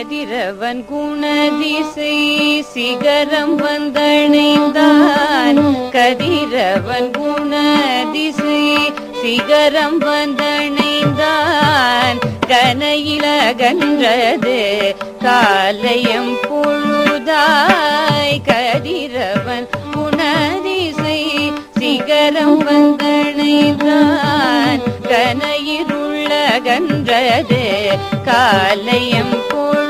கதிரவன் குணதிசை சிகரம் வந்தணைந்தான் கதிரவன் குணதிசை சிகரம் வந்தணைந்தான் கனையிலகன்றது காலையம் பொழுதாய். கதிரவன் குணதிசை சிகரம் வந்தணைந்தான் கனையிருள்ளகன்றது காலையம் பொழு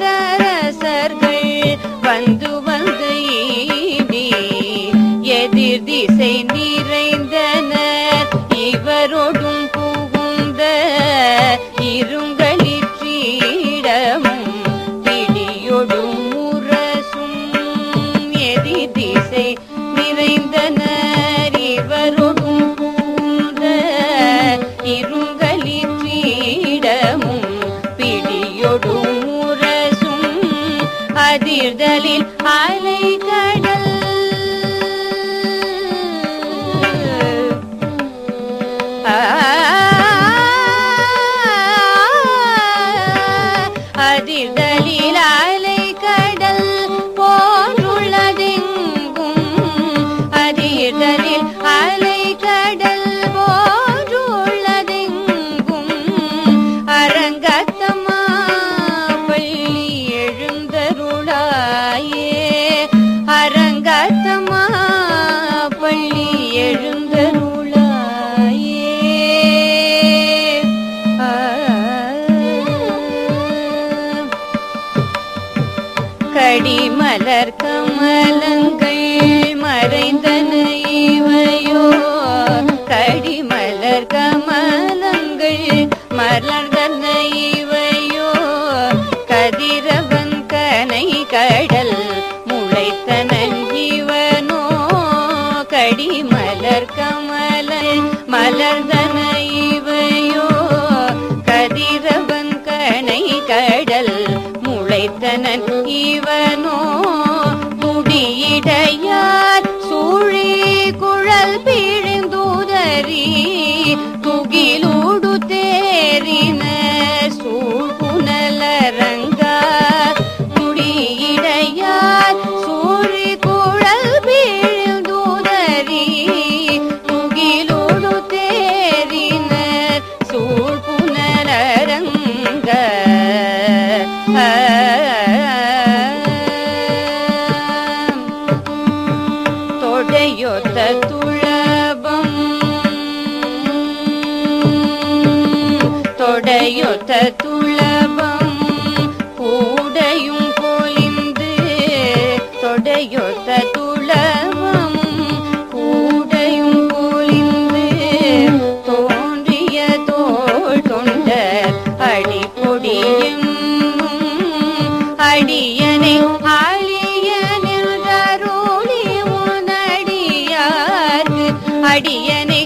வானவரசர்கள் வந்து வந்து எதிர் திசை நிறைந்த قدير دليل عليك دليل அரங்கத்தம்மா பள்ளி எழுந்தருளாயே. ஆ. கடிமலர் கமலங்கள் மறைந்தன இவையோ. கடிமலர் கமலங்கள் மலர்ந்தன இவையோ. கடிமலர் கமல இவையோ. கதிரவன் கனை கடல் முளைத்தனன் இவனோ. முடியிடையார் சூழி குழல் பிழிந்துதறி. துகிலூடு தொடையொத்த துளபம் தொடையொத்த துளபம் கூடையும் பொலிந்து தொடையொத்த துளபம் கூடையும் பொலிந்து தோன்றிய தோள் தொண்ட அடிப்பொடியும் அடியனே